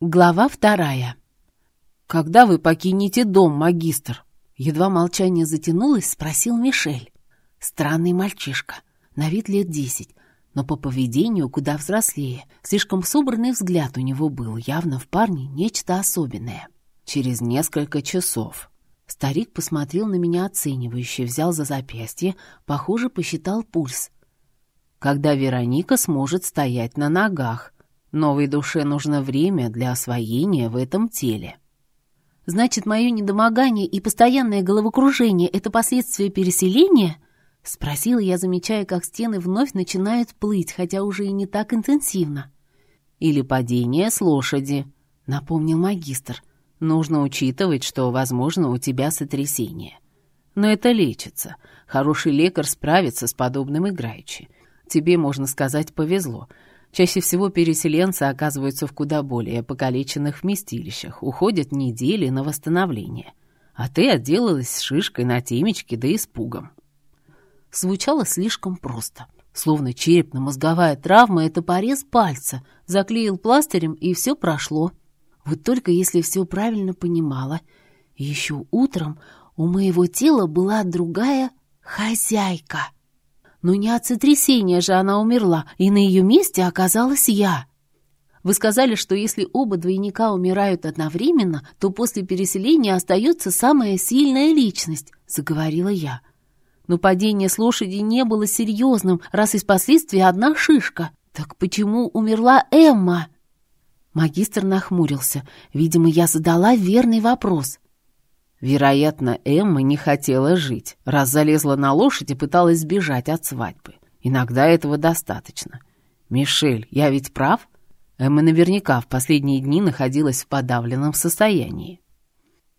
Глава вторая. «Когда вы покинете дом, магистр?» Едва молчание затянулось, спросил Мишель. Странный мальчишка, на вид лет десять, но по поведению куда взрослее. Слишком собранный взгляд у него был, явно в парне нечто особенное. Через несколько часов. Старик посмотрел на меня оценивающе, взял за запястье, похоже, посчитал пульс. Когда Вероника сможет стоять на ногах, Новой душе нужно время для освоения в этом теле. Значит, мое недомогание и постоянное головокружение — это последствия переселения? Спросила я, замечая, как стены вновь начинают плыть, хотя уже и не так интенсивно. Или падение с лошади, напомнил магистр. Нужно учитывать, что, возможно, у тебя сотрясение. Но это лечится. Хороший лекарь справится с подобным играючи. Тебе, можно сказать, повезло — Чаще всего переселенцы оказываются в куда более покалеченных вместилищах, уходят недели на восстановление. А ты отделалась шишкой на темечке да испугом. Звучало слишком просто. Словно черепно-мозговая травма — это порез пальца. Заклеил пластырем, и все прошло. Вот только если все правильно понимала. Еще утром у моего тела была другая хозяйка — но не от сотрясения же она умерла, и на ее месте оказалась я. Вы сказали, что если оба двойника умирают одновременно, то после переселения остается самая сильная личность, заговорила я. Но падение с лошади не было серьезным, раз из последствий одна шишка. Так почему умерла Эмма? Магистр нахмурился. Видимо, я задала верный вопрос. Вероятно, Эмма не хотела жить, раз залезла на лошадь и пыталась сбежать от свадьбы. Иногда этого достаточно. «Мишель, я ведь прав?» Эмма наверняка в последние дни находилась в подавленном состоянии.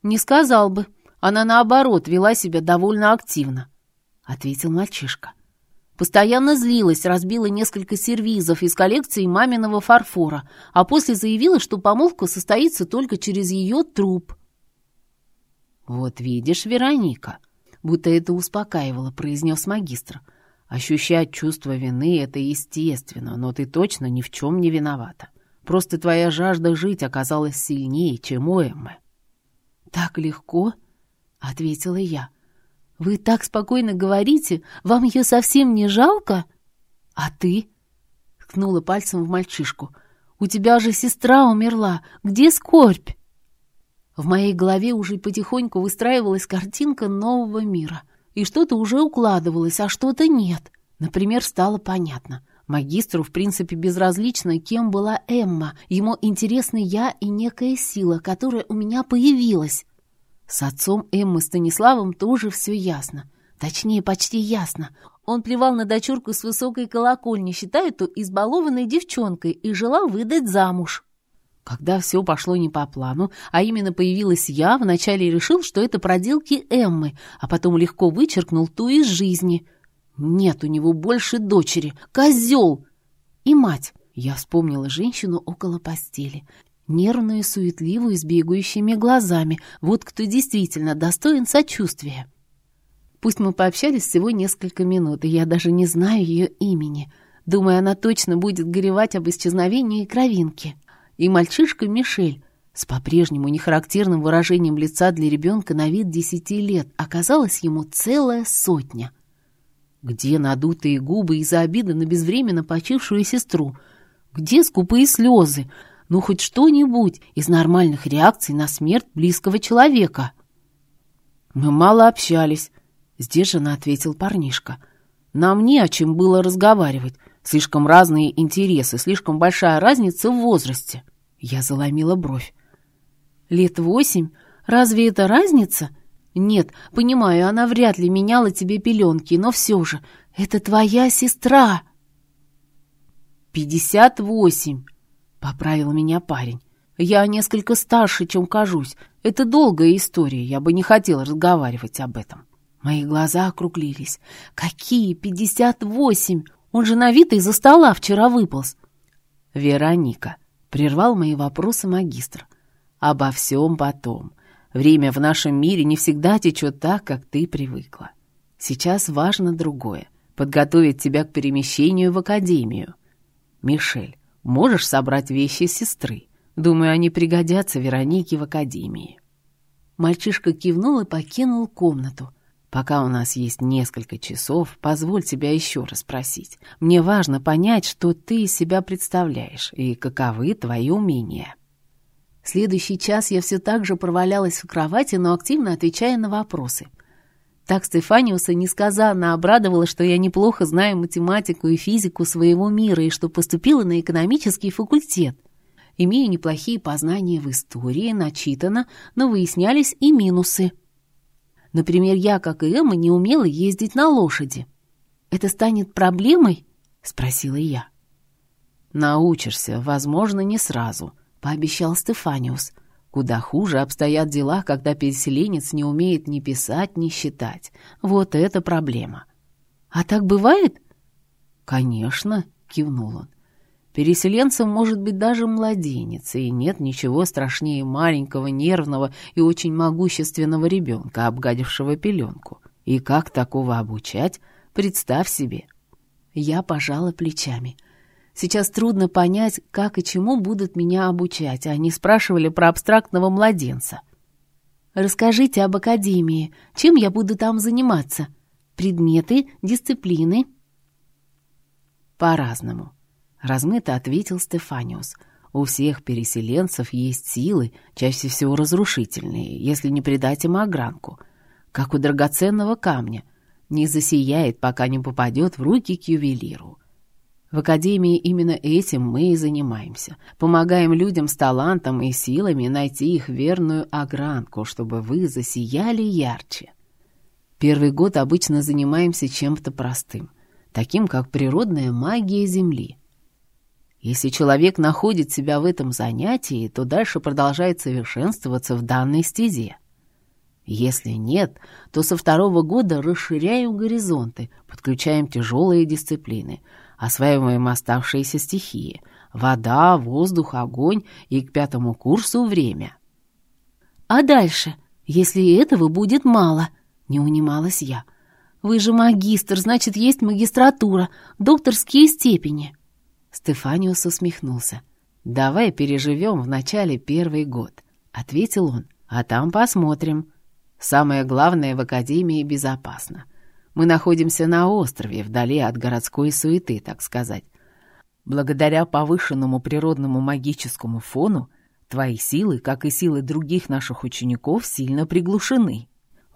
«Не сказал бы. Она, наоборот, вела себя довольно активно», — ответил мальчишка. Постоянно злилась, разбила несколько сервизов из коллекции маминого фарфора, а после заявила, что помолвка состоится только через ее труп. «Вот видишь, Вероника», будто это успокаивало, произнес магистр. «Ощущать чувство вины — это естественно, но ты точно ни в чем не виновата. Просто твоя жажда жить оказалась сильнее, чем у Эммы». «Так легко?» — ответила я. «Вы так спокойно говорите, вам ее совсем не жалко?» «А ты?» — ткнула пальцем в мальчишку. «У тебя же сестра умерла. Где скорбь?» В моей голове уже потихоньку выстраивалась картинка нового мира. И что-то уже укладывалось, а что-то нет. Например, стало понятно. Магистру, в принципе, безразлично, кем была Эмма. Ему интересны я и некая сила, которая у меня появилась. С отцом Эммы Станиславом тоже все ясно. Точнее, почти ясно. Он плевал на дочурку с высокой колокольни, считая эту избалованной девчонкой, и желал выдать замуж. Когда все пошло не по плану, а именно появилась я, вначале решил, что это проделки Эммы, а потом легко вычеркнул ту из жизни. Нет у него больше дочери. Козел! И мать. Я вспомнила женщину около постели. Нервную, суетливую, с бегающими глазами. Вот кто действительно достоин сочувствия. Пусть мы пообщались всего несколько минут, и я даже не знаю ее имени. Думаю, она точно будет горевать об исчезновении кровинки и мальчишка Мишель с по-прежнему нехарактерным выражением лица для ребенка на вид десяти лет оказалась ему целая сотня. Где надутые губы из-за обиды на безвременно почившую сестру? Где скупые слезы? Ну, хоть что-нибудь из нормальных реакций на смерть близкого человека. «Мы мало общались», — сдержанно ответил парнишка. «Нам не о чем было разговаривать. Слишком разные интересы, слишком большая разница в возрасте». Я заломила бровь. «Лет восемь? Разве это разница?» «Нет, понимаю, она вряд ли меняла тебе пеленки, но все же, это твоя сестра!» «Пятьдесят восемь!» — поправил меня парень. «Я несколько старше, чем кажусь. Это долгая история, я бы не хотел разговаривать об этом». Мои глаза округлились. «Какие пятьдесят восемь? Он же на вид из-за стола вчера выполз». «Вероника, Прервал мои вопросы магистр. Обо всем потом. Время в нашем мире не всегда течет так, как ты привыкла. Сейчас важно другое — подготовить тебя к перемещению в академию. Мишель, можешь собрать вещи сестры? Думаю, они пригодятся Веронике в академии». Мальчишка кивнул и покинул комнату. «Пока у нас есть несколько часов, позволь тебя еще раз спросить. Мне важно понять, что ты из себя представляешь и каковы твои умения». Следующий час я все так же провалялась в кровати, но активно отвечая на вопросы. Так Стефаниуса несказанно обрадовала, что я неплохо знаю математику и физику своего мира и что поступила на экономический факультет. Имею неплохие познания в истории, начитано, но выяснялись и минусы. Например, я, как и Эмма, не умела ездить на лошади. «Это станет проблемой?» — спросила я. «Научишься, возможно, не сразу», — пообещал Стефаниус. «Куда хуже обстоят дела, когда переселенец не умеет ни писать, ни считать. Вот это проблема». «А так бывает?» «Конечно», — кивнул он. Переселенцем может быть даже младенец, и нет ничего страшнее маленького, нервного и очень могущественного ребенка, обгадившего пеленку. И как такого обучать, представь себе. Я пожала плечами. Сейчас трудно понять, как и чему будут меня обучать, а они спрашивали про абстрактного младенца. «Расскажите об академии. Чем я буду там заниматься? Предметы, дисциплины?» «По-разному», Размыто ответил Стефаниус. У всех переселенцев есть силы, чаще всего разрушительные, если не придать им огранку. Как у драгоценного камня. Не засияет, пока не попадет в руки к ювелиру. В Академии именно этим мы и занимаемся. Помогаем людям с талантом и силами найти их верную огранку, чтобы вы засияли ярче. Первый год обычно занимаемся чем-то простым, таким как природная магия Земли. Если человек находит себя в этом занятии, то дальше продолжает совершенствоваться в данной стезе. Если нет, то со второго года расширяем горизонты, подключаем тяжелые дисциплины, осваиваем оставшиеся стихии – вода, воздух, огонь и к пятому курсу время. «А дальше, если этого будет мало?» – не унималась я. «Вы же магистр, значит, есть магистратура, докторские степени». Стефаниус усмехнулся. «Давай переживем в начале первый год», — ответил он. «А там посмотрим. Самое главное в Академии безопасно. Мы находимся на острове, вдали от городской суеты, так сказать. Благодаря повышенному природному магическому фону твои силы, как и силы других наших учеников, сильно приглушены.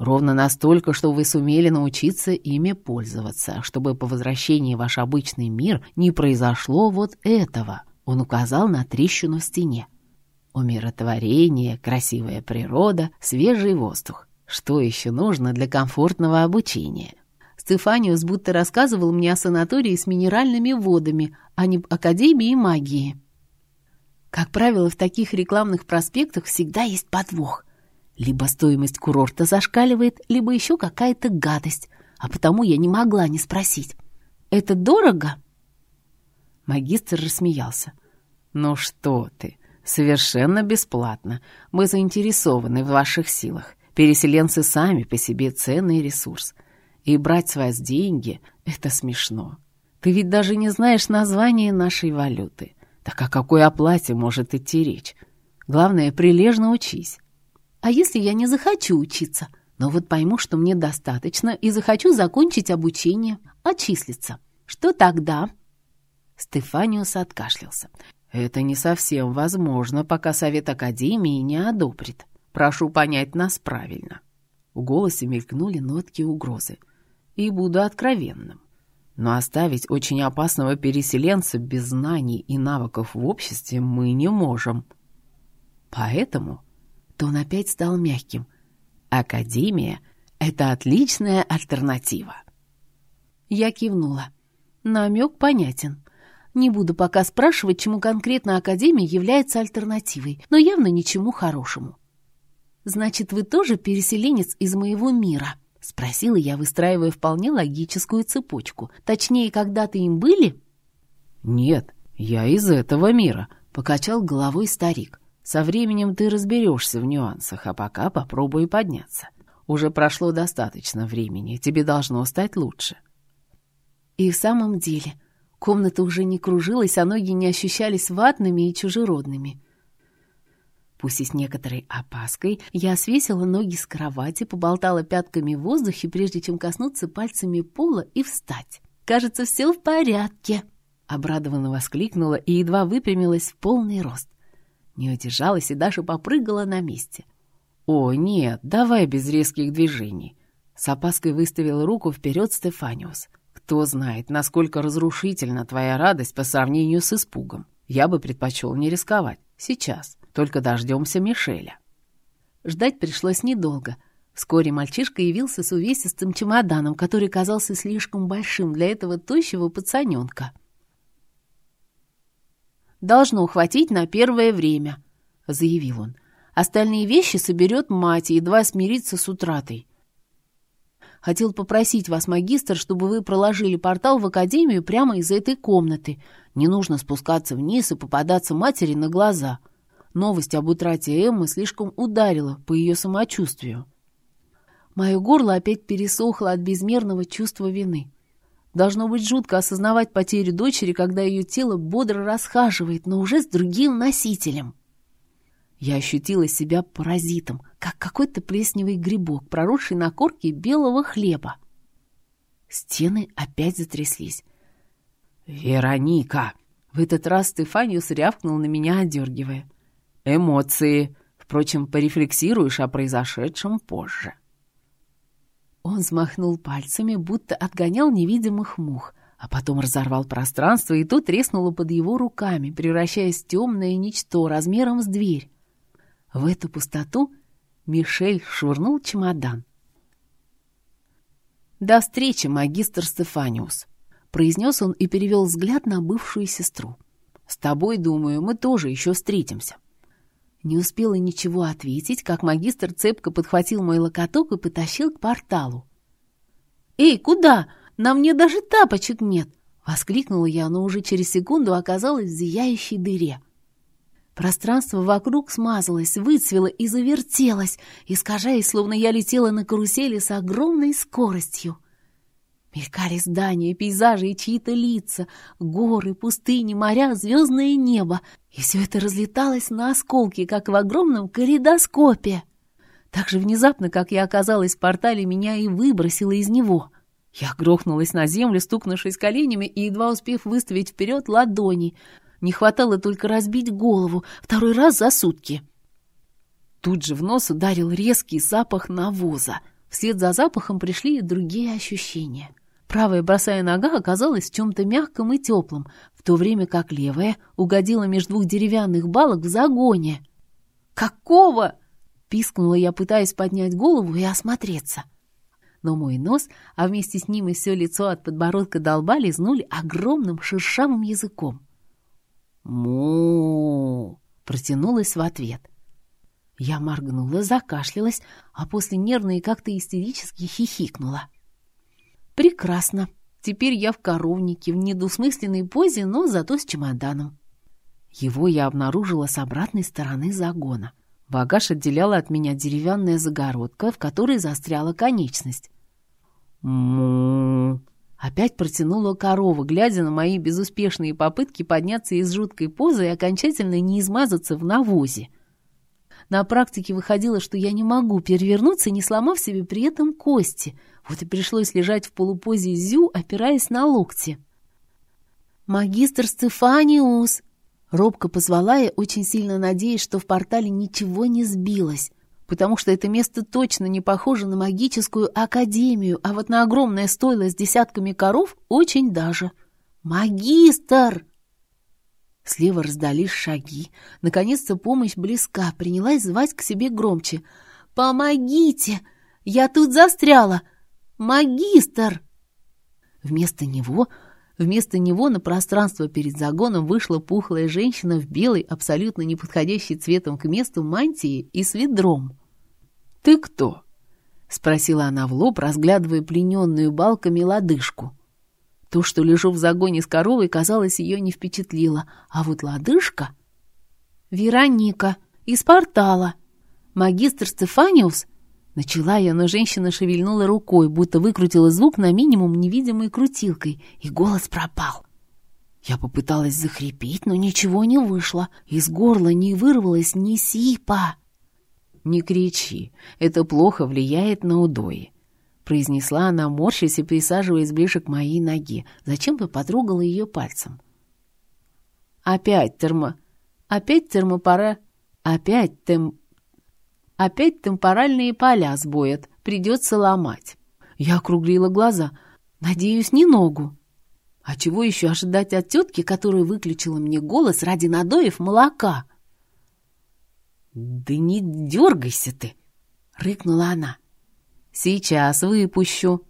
Ровно настолько, что вы сумели научиться ими пользоваться, чтобы по возвращении в ваш обычный мир не произошло вот этого. Он указал на трещину в стене. Умиротворение, красивая природа, свежий воздух. Что еще нужно для комфортного обучения? Стефаниус будто рассказывал мне о санатории с минеральными водами, а не Академии магии. Как правило, в таких рекламных проспектах всегда есть подвох — либо стоимость курорта зашкаливает, либо еще какая-то гадость, а потому я не могла не спросить. «Это дорого?» Магистр рассмеялся. «Ну что ты, совершенно бесплатно. Мы заинтересованы в ваших силах. Переселенцы сами по себе ценный ресурс. И брать с вас деньги — это смешно. Ты ведь даже не знаешь название нашей валюты. Так о какой оплате может идти речь? Главное, прилежно учись. А если я не захочу учиться? Но вот пойму, что мне достаточно, и захочу закончить обучение, отчислиться. Что тогда?» Стефаниус откашлялся. «Это не совсем возможно, пока Совет Академии не одобрит. Прошу понять нас правильно». В голосе мелькнули нотки угрозы. «И буду откровенным. Но оставить очень опасного переселенца без знаний и навыков в обществе мы не можем. Поэтому то он опять стал мягким. Академия — это отличная альтернатива. Я кивнула. Намек понятен. Не буду пока спрашивать, чему конкретно Академия является альтернативой, но явно ничему хорошему. «Значит, вы тоже переселенец из моего мира?» — спросила я, выстраивая вполне логическую цепочку. «Точнее, когда-то им были?» «Нет, я из этого мира», — покачал головой старик. Со временем ты разберешься в нюансах, а пока попробуй подняться. Уже прошло достаточно времени, тебе должно стать лучше». И в самом деле, комната уже не кружилась, а ноги не ощущались ватными и чужеродными. Пусть и с некоторой опаской, я свесила ноги с кровати, поболтала пятками в воздухе, прежде чем коснуться пальцами пола и встать. «Кажется, все в порядке!» Обрадованно воскликнула и едва выпрямилась в полный рост. Не удержалась и даже попрыгала на месте. «О, нет, давай без резких движений!» С опаской выставил руку вперед Стефаниус. «Кто знает, насколько разрушительна твоя радость по сравнению с испугом. Я бы предпочел не рисковать. Сейчас. Только дождемся Мишеля». Ждать пришлось недолго. Вскоре мальчишка явился с увесистым чемоданом, который казался слишком большим для этого тощего пацаненка. «Должно ухватить на первое время», — заявил он. «Остальные вещи соберет мать и едва смириться с утратой. Хотел попросить вас, магистр, чтобы вы проложили портал в академию прямо из этой комнаты. Не нужно спускаться вниз и попадаться матери на глаза». Новость об утрате Эммы слишком ударила по ее самочувствию. Мое горло опять пересохло от безмерного чувства вины. Должно быть жутко осознавать потерю дочери, когда ее тело бодро расхаживает, но уже с другим носителем. Я ощутила себя паразитом, как какой-то плесневый грибок, проросший на корке белого хлеба. Стены опять затряслись. «Вероника!» В этот раз Стефаниус рявкнул на меня, одергивая. Эмоции. Впрочем, порефлексируешь о произошедшем позже. Он взмахнул пальцами, будто отгонял невидимых мух, а потом разорвал пространство, и то треснуло под его руками, превращаясь в темное ничто размером с дверь. В эту пустоту Мишель швырнул чемодан. «До встречи, магистр Стефаниус», — произнес он и перевел взгляд на бывшую сестру. «С тобой, думаю, мы тоже еще встретимся». Не успела ничего ответить, как магистр цепко подхватил мой локоток и потащил к порталу. «Эй, куда? На мне даже тапочек нет!» — воскликнула я, но уже через секунду оказалась в зияющей дыре. Пространство вокруг смазалось, выцвело и завертелось, искажаясь, словно я летела на карусели с огромной скоростью. Мелькали здания, пейзажи и чьи-то лица, горы, пустыни, моря, звездное небо. И все это разлеталось на осколки, как в огромном калейдоскопе. Так же внезапно, как я оказалась в портале, меня и выбросило из него. Я грохнулась на землю, стукнувшись коленями и едва успев выставить вперед ладони. Не хватало только разбить голову, второй раз за сутки. Тут же в нос ударил резкий запах навоза. Вслед за запахом пришли и другие ощущения — Правая босая нога оказалась в чем-то мягком и теплом, в то время как левая угодила между двух деревянных балок в загоне. «Какого?» — пискнула я, пытаясь поднять голову и осмотреться. Но мой нос, а вместе с ним и все лицо от подбородка до лба лизнули огромным шершавым языком. му протянулась в ответ. Я моргнула, закашлялась, а после нервно и как-то истерически хихикнула. Прекрасно. Теперь я в коровнике, в недвусмысленной позе, но зато с чемоданом. Его я обнаружила с обратной стороны загона. Багаж отделяла от меня деревянная загородка, в которой застряла конечность. му Опять протянула корова, глядя на мои безуспешные попытки подняться из жуткой позы и окончательно не измазаться в навозе. На практике выходило, что я не могу перевернуться, не сломав себе при этом кости — вот и пришлось лежать в полупозе зю, опираясь на локти. «Магистр Стефаниус!» Робко позвала я, очень сильно надеясь, что в портале ничего не сбилось, потому что это место точно не похоже на магическую академию, а вот на огромное стойло с десятками коров очень даже. «Магистр!» Слева раздались шаги. Наконец-то помощь близка. Принялась звать к себе громче. «Помогите! Я тут застряла! Магистр!» Вместо него, вместо него на пространство перед загоном вышла пухлая женщина в белой, абсолютно неподходящей цветом к месту мантии и с ведром. «Ты кто?» — спросила она в лоб, разглядывая плененную балками лодыжку. То, что лежу в загоне с коровой, казалось, ее не впечатлило, а вот лодыжка... «Вероника, из портала. Магистр Стефаниус Начала я, но женщина шевельнула рукой, будто выкрутила звук на минимум невидимой крутилкой, и голос пропал. Я попыталась захрипеть, но ничего не вышло. Из горла не вырвалось ни сипа. «Не кричи, это плохо влияет на удои», — произнесла она, морщась и присаживаясь ближе к моей ноге. Зачем-то потрогала ее пальцем. «Опять термо... Опять термопара... Опять тем... Опять темпоральные поля сбоят. Придется ломать». Я округлила глаза. «Надеюсь, не ногу». А чего еще ожидать от тетки, которая выключила мне голос ради надоев молока? «Да не дергайся ты!» — рыкнула она. «Сейчас выпущу».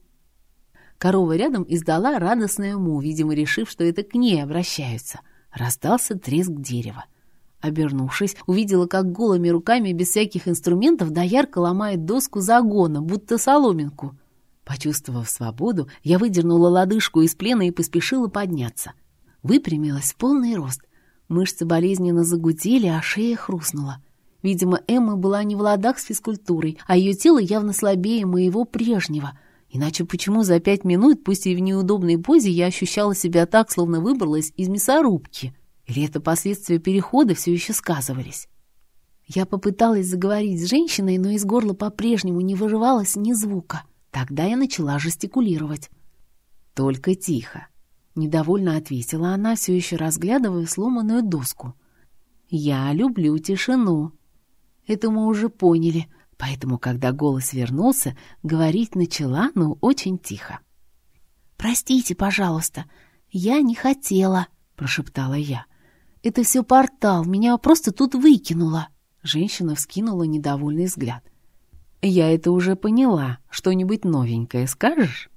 Корова рядом издала радостное му, видимо, решив, что это к ней обращаются. Раздался треск дерева. Обернувшись, увидела, как голыми руками, без всяких инструментов, доярка ломает доску загона, будто соломинку. Почувствовав свободу, я выдернула лодыжку из плена и поспешила подняться. Выпрямилась в полный рост. Мышцы болезненно загудели, а шея хрустнула. Видимо, Эмма была не в ладах с физкультурой, а ее тело явно слабее моего прежнего. Иначе почему за пять минут, пусть и в неудобной позе, я ощущала себя так, словно выбралась из мясорубки? Или это последствия перехода все еще сказывались? Я попыталась заговорить с женщиной, но из горла по-прежнему не вырывалось ни звука. Тогда я начала жестикулировать. «Только тихо», — недовольно ответила она, все еще разглядывая сломанную доску. «Я люблю тишину». Это мы уже поняли, поэтому, когда голос вернулся, говорить начала, но очень тихо. «Простите, пожалуйста, я не хотела», — прошептала я. «Это все портал, меня просто тут выкинуло». Женщина вскинула недовольный взгляд. «Я это уже поняла. Что-нибудь новенькое скажешь?»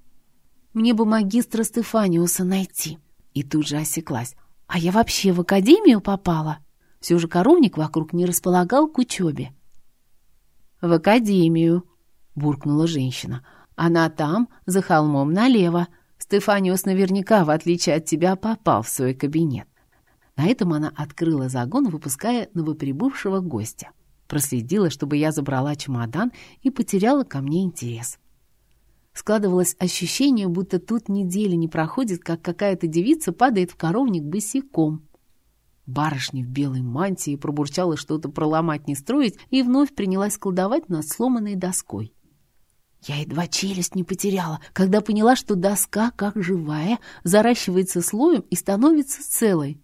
«Мне бы магистра Стефаниуса найти». И тут же осеклась. «А я вообще в академию попала?» Все же коровник вокруг не располагал к учебе. «В академию», — буркнула женщина. «Она там, за холмом налево. Стефаниус наверняка, в отличие от тебя, попал в свой кабинет». На этом она открыла загон, выпуская новоприбывшего гостя. Проследила, чтобы я забрала чемодан и потеряла ко мне интерес. Складывалось ощущение, будто тут недели не проходит, как какая-то девица падает в коровник босиком. Барышня в белой мантии пробурчала что-то проломать не строить и вновь принялась колдовать над сломанной доской. Я едва челюсть не потеряла, когда поняла, что доска, как живая, заращивается слоем и становится целой.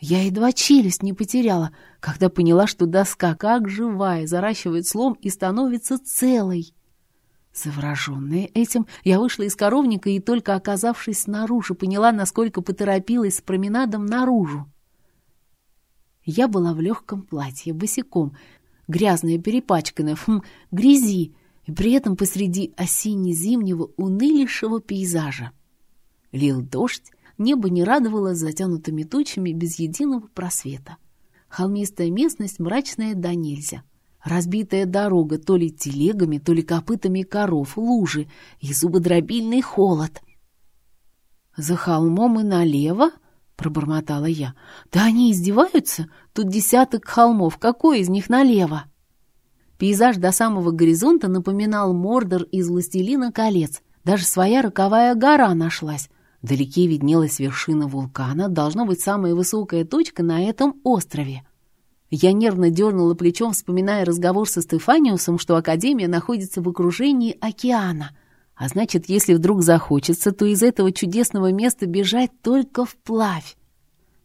Я едва челюсть не потеряла, когда поняла, что доска, как живая, заращивает слом и становится целой. Завороженная этим, я вышла из коровника и, только оказавшись снаружи, поняла, насколько поторопилась с променадом наружу. Я была в легком платье, босиком, грязная, перепачканная, хм, грязи, и при этом посреди осенне-зимнего унылейшего пейзажа. Лил дождь, Небо не радовало затянутыми тучами без единого просвета. Холмистая местность мрачная да нельзя. Разбитая дорога то ли телегами, то ли копытами коров, лужи и зубодробильный холод. «За холмом и налево?» — пробормотала я. «Да они издеваются? Тут десяток холмов. Какой из них налево?» Пейзаж до самого горизонта напоминал Мордор из «Властелина колец». Даже своя роковая гора нашлась, Вдалеке виднелась вершина вулкана, должно быть самая высокая точка на этом острове. Я нервно дернула плечом, вспоминая разговор со Стефаниусом, что Академия находится в окружении океана. А значит, если вдруг захочется, то из этого чудесного места бежать только вплавь.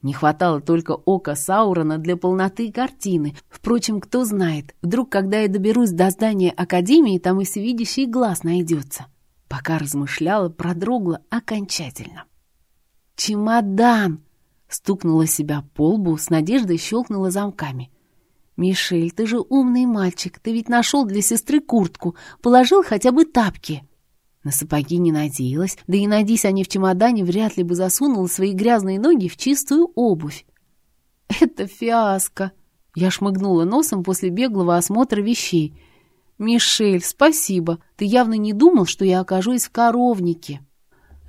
Не хватало только ока Саурона для полноты картины. Впрочем, кто знает, вдруг, когда я доберусь до здания Академии, там и всевидящий глаз найдется. Пока размышляла, продрогла окончательно. «Чемодан!» — стукнула себя по лбу, с надеждой щелкнула замками. «Мишель, ты же умный мальчик, ты ведь нашел для сестры куртку, положил хотя бы тапки». На сапоги не надеялась, да и надись они в чемодане, вряд ли бы засунула свои грязные ноги в чистую обувь. «Это фиаско!» Я шмыгнула носом после беглого осмотра вещей. «Мишель, спасибо. Ты явно не думал, что я окажусь в коровнике».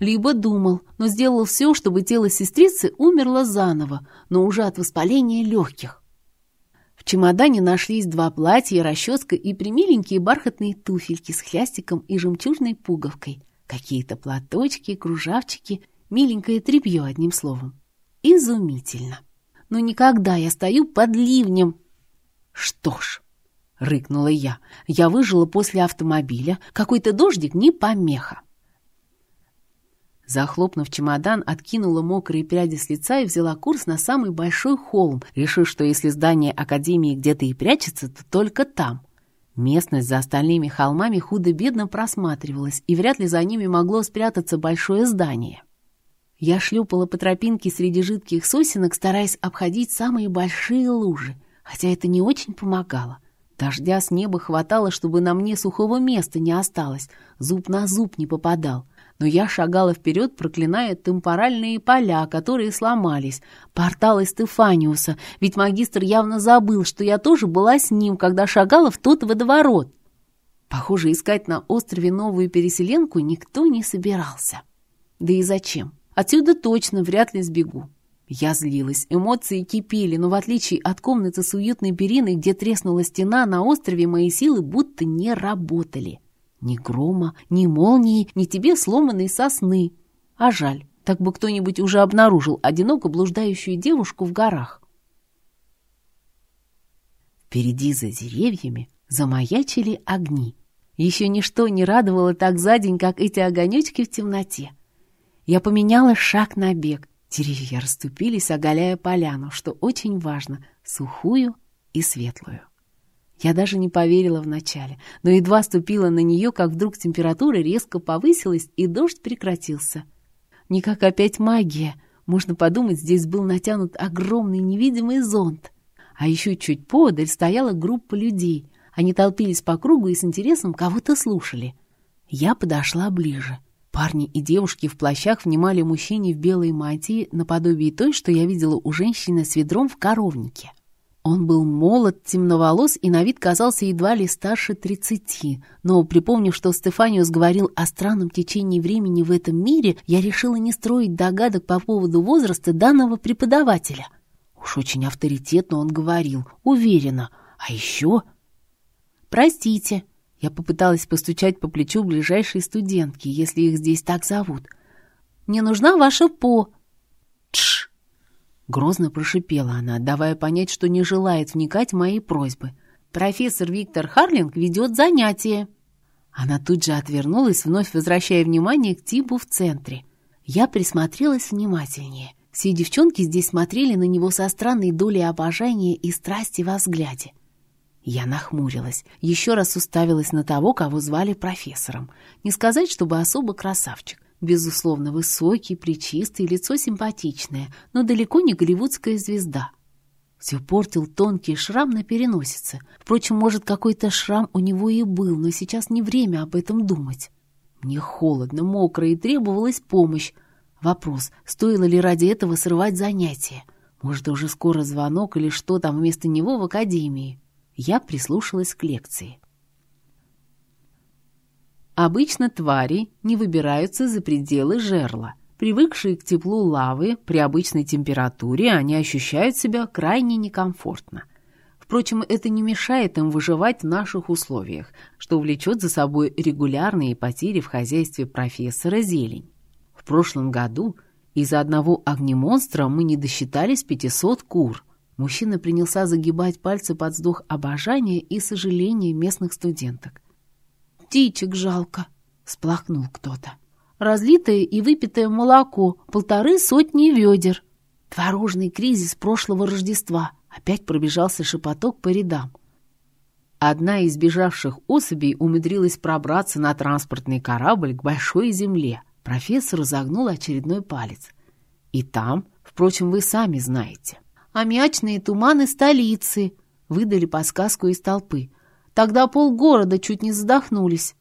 Либо думал, но сделал все, чтобы тело сестрицы умерло заново, но уже от воспаления легких. В чемодане нашлись два платья, расческа и примиленькие бархатные туфельки с хлястиком и жемчужной пуговкой, какие-то платочки, кружавчики Миленькое тряпье, одним словом. Изумительно. Но никогда я стою под ливнем. Что ж, рыкнула я, я выжила после автомобиля. Какой-то дождик не помеха. Захлопнув чемодан, откинула мокрые пряди с лица и взяла курс на самый большой холм, решив, что если здание Академии где-то и прячется, то только там. Местность за остальными холмами худо-бедно просматривалась, и вряд ли за ними могло спрятаться большое здание. Я шлепала по тропинке среди жидких сосенок, стараясь обходить самые большие лужи, хотя это не очень помогало. Дождя с неба хватало, чтобы на мне сухого места не осталось, зуб на зуб не попадал — но я шагала вперед, проклиная темпоральные поля, которые сломались, порталы Стефаниуса, ведь магистр явно забыл, что я тоже была с ним, когда шагала в тот водоворот. Похоже, искать на острове новую переселенку никто не собирался. Да и зачем? Отсюда точно вряд ли сбегу. Я злилась, эмоции кипели, но в отличие от комнаты с уютной периной, где треснула стена, на острове мои силы будто не работали. Ни грома, ни молнии, ни тебе сломанной сосны. А жаль, так бы кто-нибудь уже обнаружил одиноко блуждающую девушку в горах. Впереди за деревьями замаячили огни. Еще ничто не радовало так за день, как эти огонечки в темноте. Я поменяла шаг на бег. Деревья расступились, оголяя поляну, что очень важно, сухую и светлую. Я даже не поверила вначале, но едва ступила на нее, как вдруг температура резко повысилась, и дождь прекратился. Никак опять магия. Можно подумать, здесь был натянут огромный невидимый зонт. А еще чуть подаль стояла группа людей. Они толпились по кругу и с интересом кого-то слушали. Я подошла ближе. Парни и девушки в плащах внимали мужчине в белой мантии наподобие той, что я видела у женщины с ведром в коровнике. Он был молод, темноволос и на вид казался едва ли старше тридцати. Но, припомнив, что Стефаниус говорил о странном течении времени в этом мире, я решила не строить догадок по поводу возраста данного преподавателя. Уж очень авторитетно он говорил, уверенно. А еще... «Простите», — я попыталась постучать по плечу ближайшей студентки, если их здесь так зовут. «Мне нужна ваша по...» «Тш!» Грозно прошипела она, давая понять, что не желает вникать в мои просьбы. «Профессор Виктор Харлинг ведет занятия». Она тут же отвернулась, вновь возвращая внимание к Тибу в центре. Я присмотрелась внимательнее. Все девчонки здесь смотрели на него со странной долей обожания и страсти во взгляде. Я нахмурилась, еще раз уставилась на того, кого звали профессором. Не сказать, чтобы особо красавчик. Безусловно, высокий, причистый, лицо симпатичное, но далеко не голливудская звезда. Все портил тонкий шрам на переносице. Впрочем, может, какой-то шрам у него и был, но сейчас не время об этом думать. Мне холодно, мокро и требовалась помощь. Вопрос, стоило ли ради этого срывать занятия? Может, уже скоро звонок или что там вместо него в академии? Я прислушалась к лекции. Обычно твари не выбираются за пределы жерла. Привыкшие к теплу лавы, при обычной температуре они ощущают себя крайне некомфортно. Впрочем, это не мешает им выживать в наших условиях, что влечет за собой регулярные потери в хозяйстве профессора Зелень. В прошлом году из-за одного огнемонстра мы не досчитались 500 кур. Мужчина принялся загибать пальцы под вздох обожания и сожаления местных студенток птичек жалко», — сплакнул кто-то. «Разлитое и выпитое молоко, полторы сотни ведер. Творожный кризис прошлого Рождества». Опять пробежался шепоток по рядам. Одна из бежавших особей умудрилась пробраться на транспортный корабль к большой земле. Профессор загнул очередной палец. И там, впрочем, вы сами знаете. «Аммиачные туманы столицы», — выдали подсказку из толпы. Тогда полгорода чуть не задохнулись.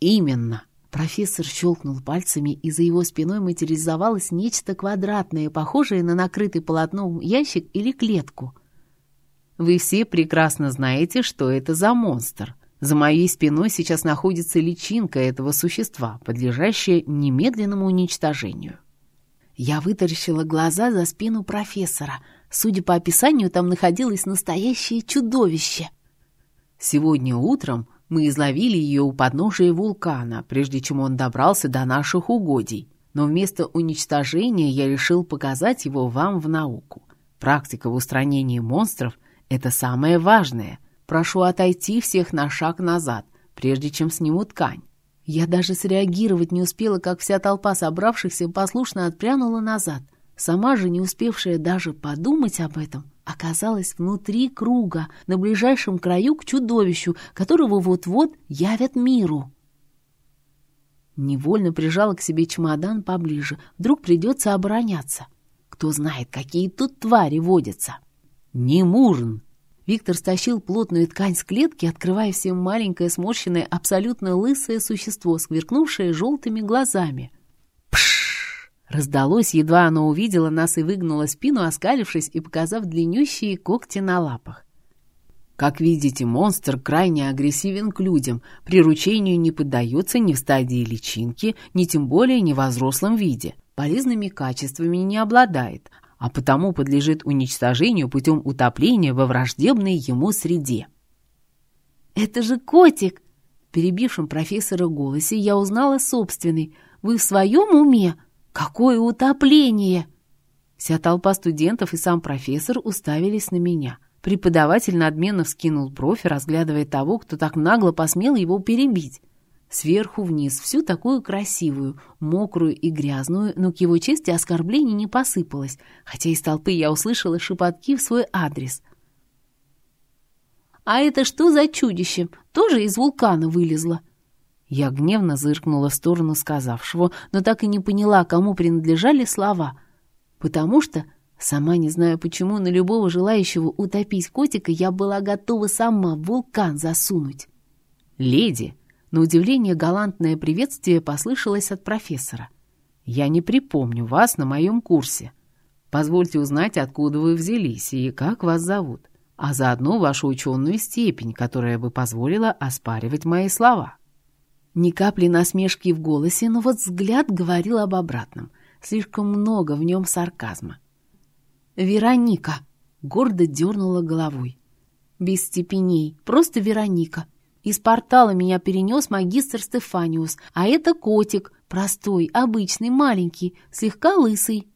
Именно. Профессор щелкнул пальцами, и за его спиной материализовалось нечто квадратное, похожее на накрытый полотном ящик или клетку. Вы все прекрасно знаете, что это за монстр. За моей спиной сейчас находится личинка этого существа, подлежащая немедленному уничтожению. Я вытаращила глаза за спину профессора. Судя по описанию, там находилось настоящее чудовище — Сегодня утром мы изловили ее у подножия вулкана, прежде чем он добрался до наших угодий. но вместо уничтожения я решил показать его вам в науку. Практика в устранении монстров — это самое важное. Прошу отойти всех на шаг назад, прежде чем сниму ткань. Я даже среагировать не успела, как вся толпа собравшихся послушно отпрянула назад. Сама же, не успевшая даже подумать об этом, оказалась внутри круга, на ближайшем краю к чудовищу, которого вот-вот явят миру. Невольно прижала к себе чемодан поближе. Вдруг придется обороняться. Кто знает, какие тут твари водятся. «Не Мурн!» Виктор стащил плотную ткань с клетки, открывая всем маленькое, сморщенное, абсолютно лысое существо, скверкнувшее желтыми глазами. Раздалось, едва оно увидело нас и выгнуло спину, оскалившись и показав длиннющие когти на лапах. Как видите, монстр крайне агрессивен к людям, приручению не поддается ни в стадии личинки, ни тем более не в взрослом виде. Полезными качествами не обладает, а потому подлежит уничтожению путем утопления во враждебной ему среде. «Это же котик!» Перебившим профессора голосе я узнала собственный. «Вы в своем уме? Какое утопление!» Вся толпа студентов и сам профессор уставились на меня. Преподаватель надменно вскинул бровь, разглядывая того, кто так нагло посмел его перебить. Сверху вниз, всю такую красивую, мокрую и грязную, но к его чести оскорблений не посыпалось, хотя из толпы я услышала шепотки в свой адрес. «А это что за чудище? Тоже из вулкана вылезло?» Я гневно зыркнула в сторону сказавшего, но так и не поняла, кому принадлежали слова, потому что, сама не знаю почему, на любого желающего утопить котика я была готова сама в вулкан засунуть. «Леди!» На удивление галантное приветствие послышалось от профессора. «Я не припомню вас на моем курсе. Позвольте узнать, откуда вы взялись и как вас зовут, а заодно вашу ученую степень, которая бы позволила оспаривать мои слова». Ни капли насмешки в голосе, но вот взгляд говорил об обратном. Слишком много в нем сарказма. «Вероника!» — гордо дернула головой. «Без степеней, просто Вероника. Из портала меня перенес магистр Стефаниус, а это котик, простой, обычный, маленький, слегка лысый.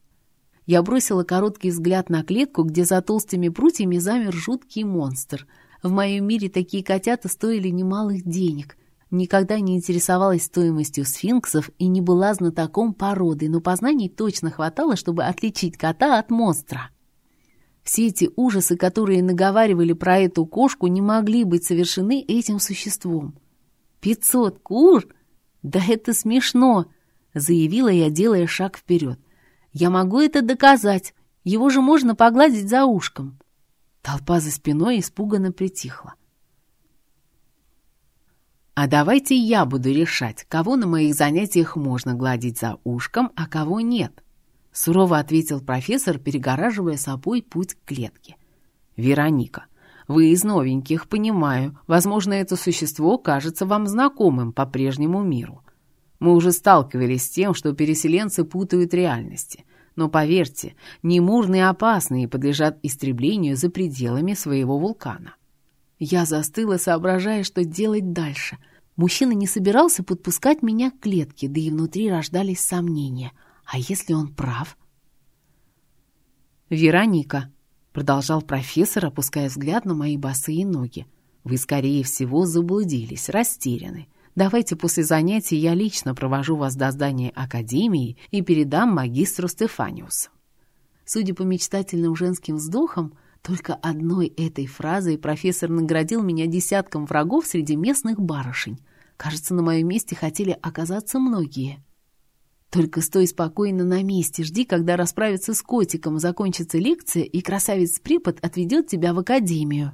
Я бросила короткий взгляд на клетку, где за толстыми прутьями замер жуткий монстр. В моем мире такие котята стоили немалых денег. Никогда не интересовалась стоимостью сфинксов и не была знатоком породы, но познаний точно хватало, чтобы отличить кота от монстра. Все эти ужасы, которые наговаривали про эту кошку, не могли быть совершены этим существом. «Пятьсот кур? Да это смешно!» — заявила я, делая шаг вперед. «Я могу это доказать. Его же можно погладить за ушком». Толпа за спиной испуганно притихла. «А давайте я буду решать, кого на моих занятиях можно гладить за ушком, а кого нет», Сурово ответил профессор, перегораживая собой путь к клетке. «Вероника, вы из новеньких, понимаю. Возможно, это существо кажется вам знакомым по прежнему миру. Мы уже сталкивались с тем, что переселенцы путают реальности. Но поверьте, немурные опасные подлежат истреблению за пределами своего вулкана». Я застыла, соображая, что делать дальше. Мужчина не собирался подпускать меня к клетке, да и внутри рождались сомнения — а если он прав? «Вероника», — продолжал профессор, опуская взгляд на мои босые ноги, «вы, скорее всего, заблудились, растеряны. Давайте после занятий я лично провожу вас до здания Академии и передам магистру Стефаниусу». Судя по мечтательным женским вздохам, только одной этой фразой профессор наградил меня десятком врагов среди местных барышень. Кажется, на моем месте хотели оказаться многие. Только стой спокойно на месте, жди, когда расправиться с котиком, закончится лекция, и красавец-препод отведет тебя в академию.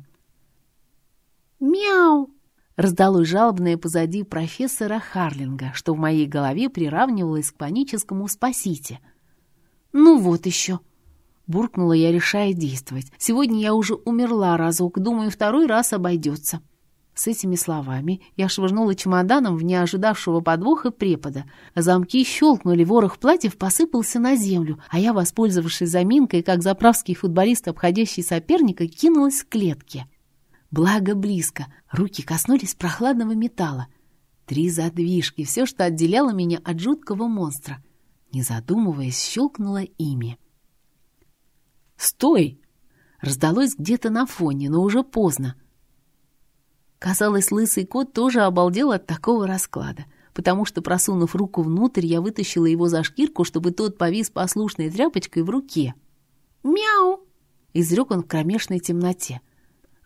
«Мяу!» — раздалось жалобное позади профессора Харлинга, что в моей голове приравнивалось к паническому «спасите». «Ну вот еще!» — буркнула я, решая действовать. «Сегодня я уже умерла разок, думаю, второй раз обойдется». С этими словами я швырнула чемоданом в неожидавшего подвоха препода. Замки щелкнули, ворох платьев посыпался на землю, а я, воспользовавшись заминкой, как заправский футболист, обходящий соперника, кинулась к клетке. Благо близко, руки коснулись прохладного металла. Три задвижки, все, что отделяло меня от жуткого монстра. Не задумываясь, щелкнула ими. «Стой!» Раздалось где-то на фоне, но уже поздно. Казалось, лысый кот тоже обалдел от такого расклада, потому что, просунув руку внутрь, я вытащила его за шкирку, чтобы тот повис послушной тряпочкой в руке. «Мяу!» — изрек он в кромешной темноте.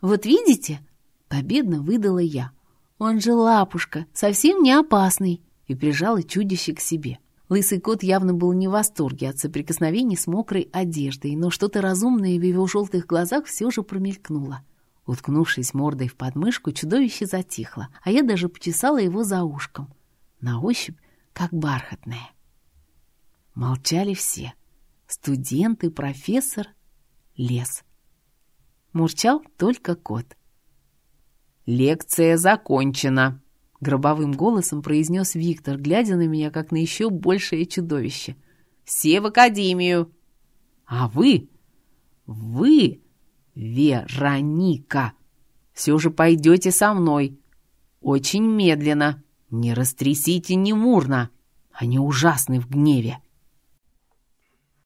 «Вот видите?» — победно выдала я. «Он же лапушка, совсем не опасный!» и прижала чудище к себе. Лысый кот явно был не в восторге от соприкосновений с мокрой одеждой, но что-то разумное в его желтых глазах все же промелькнуло. Уткнувшись мордой в подмышку, чудовище затихло, а я даже почесала его за ушком. На ощупь, как бархатное. Молчали все. Студенты, профессор, лес. Мурчал только кот. «Лекция закончена», — гробовым голосом произнес Виктор, глядя на меня, как на еще большее чудовище. «Все в академию!» «А вы? Вы, Вероника, все же пойдете со мной. Очень медленно. Не растрясите Немурно. Они ужасны в гневе».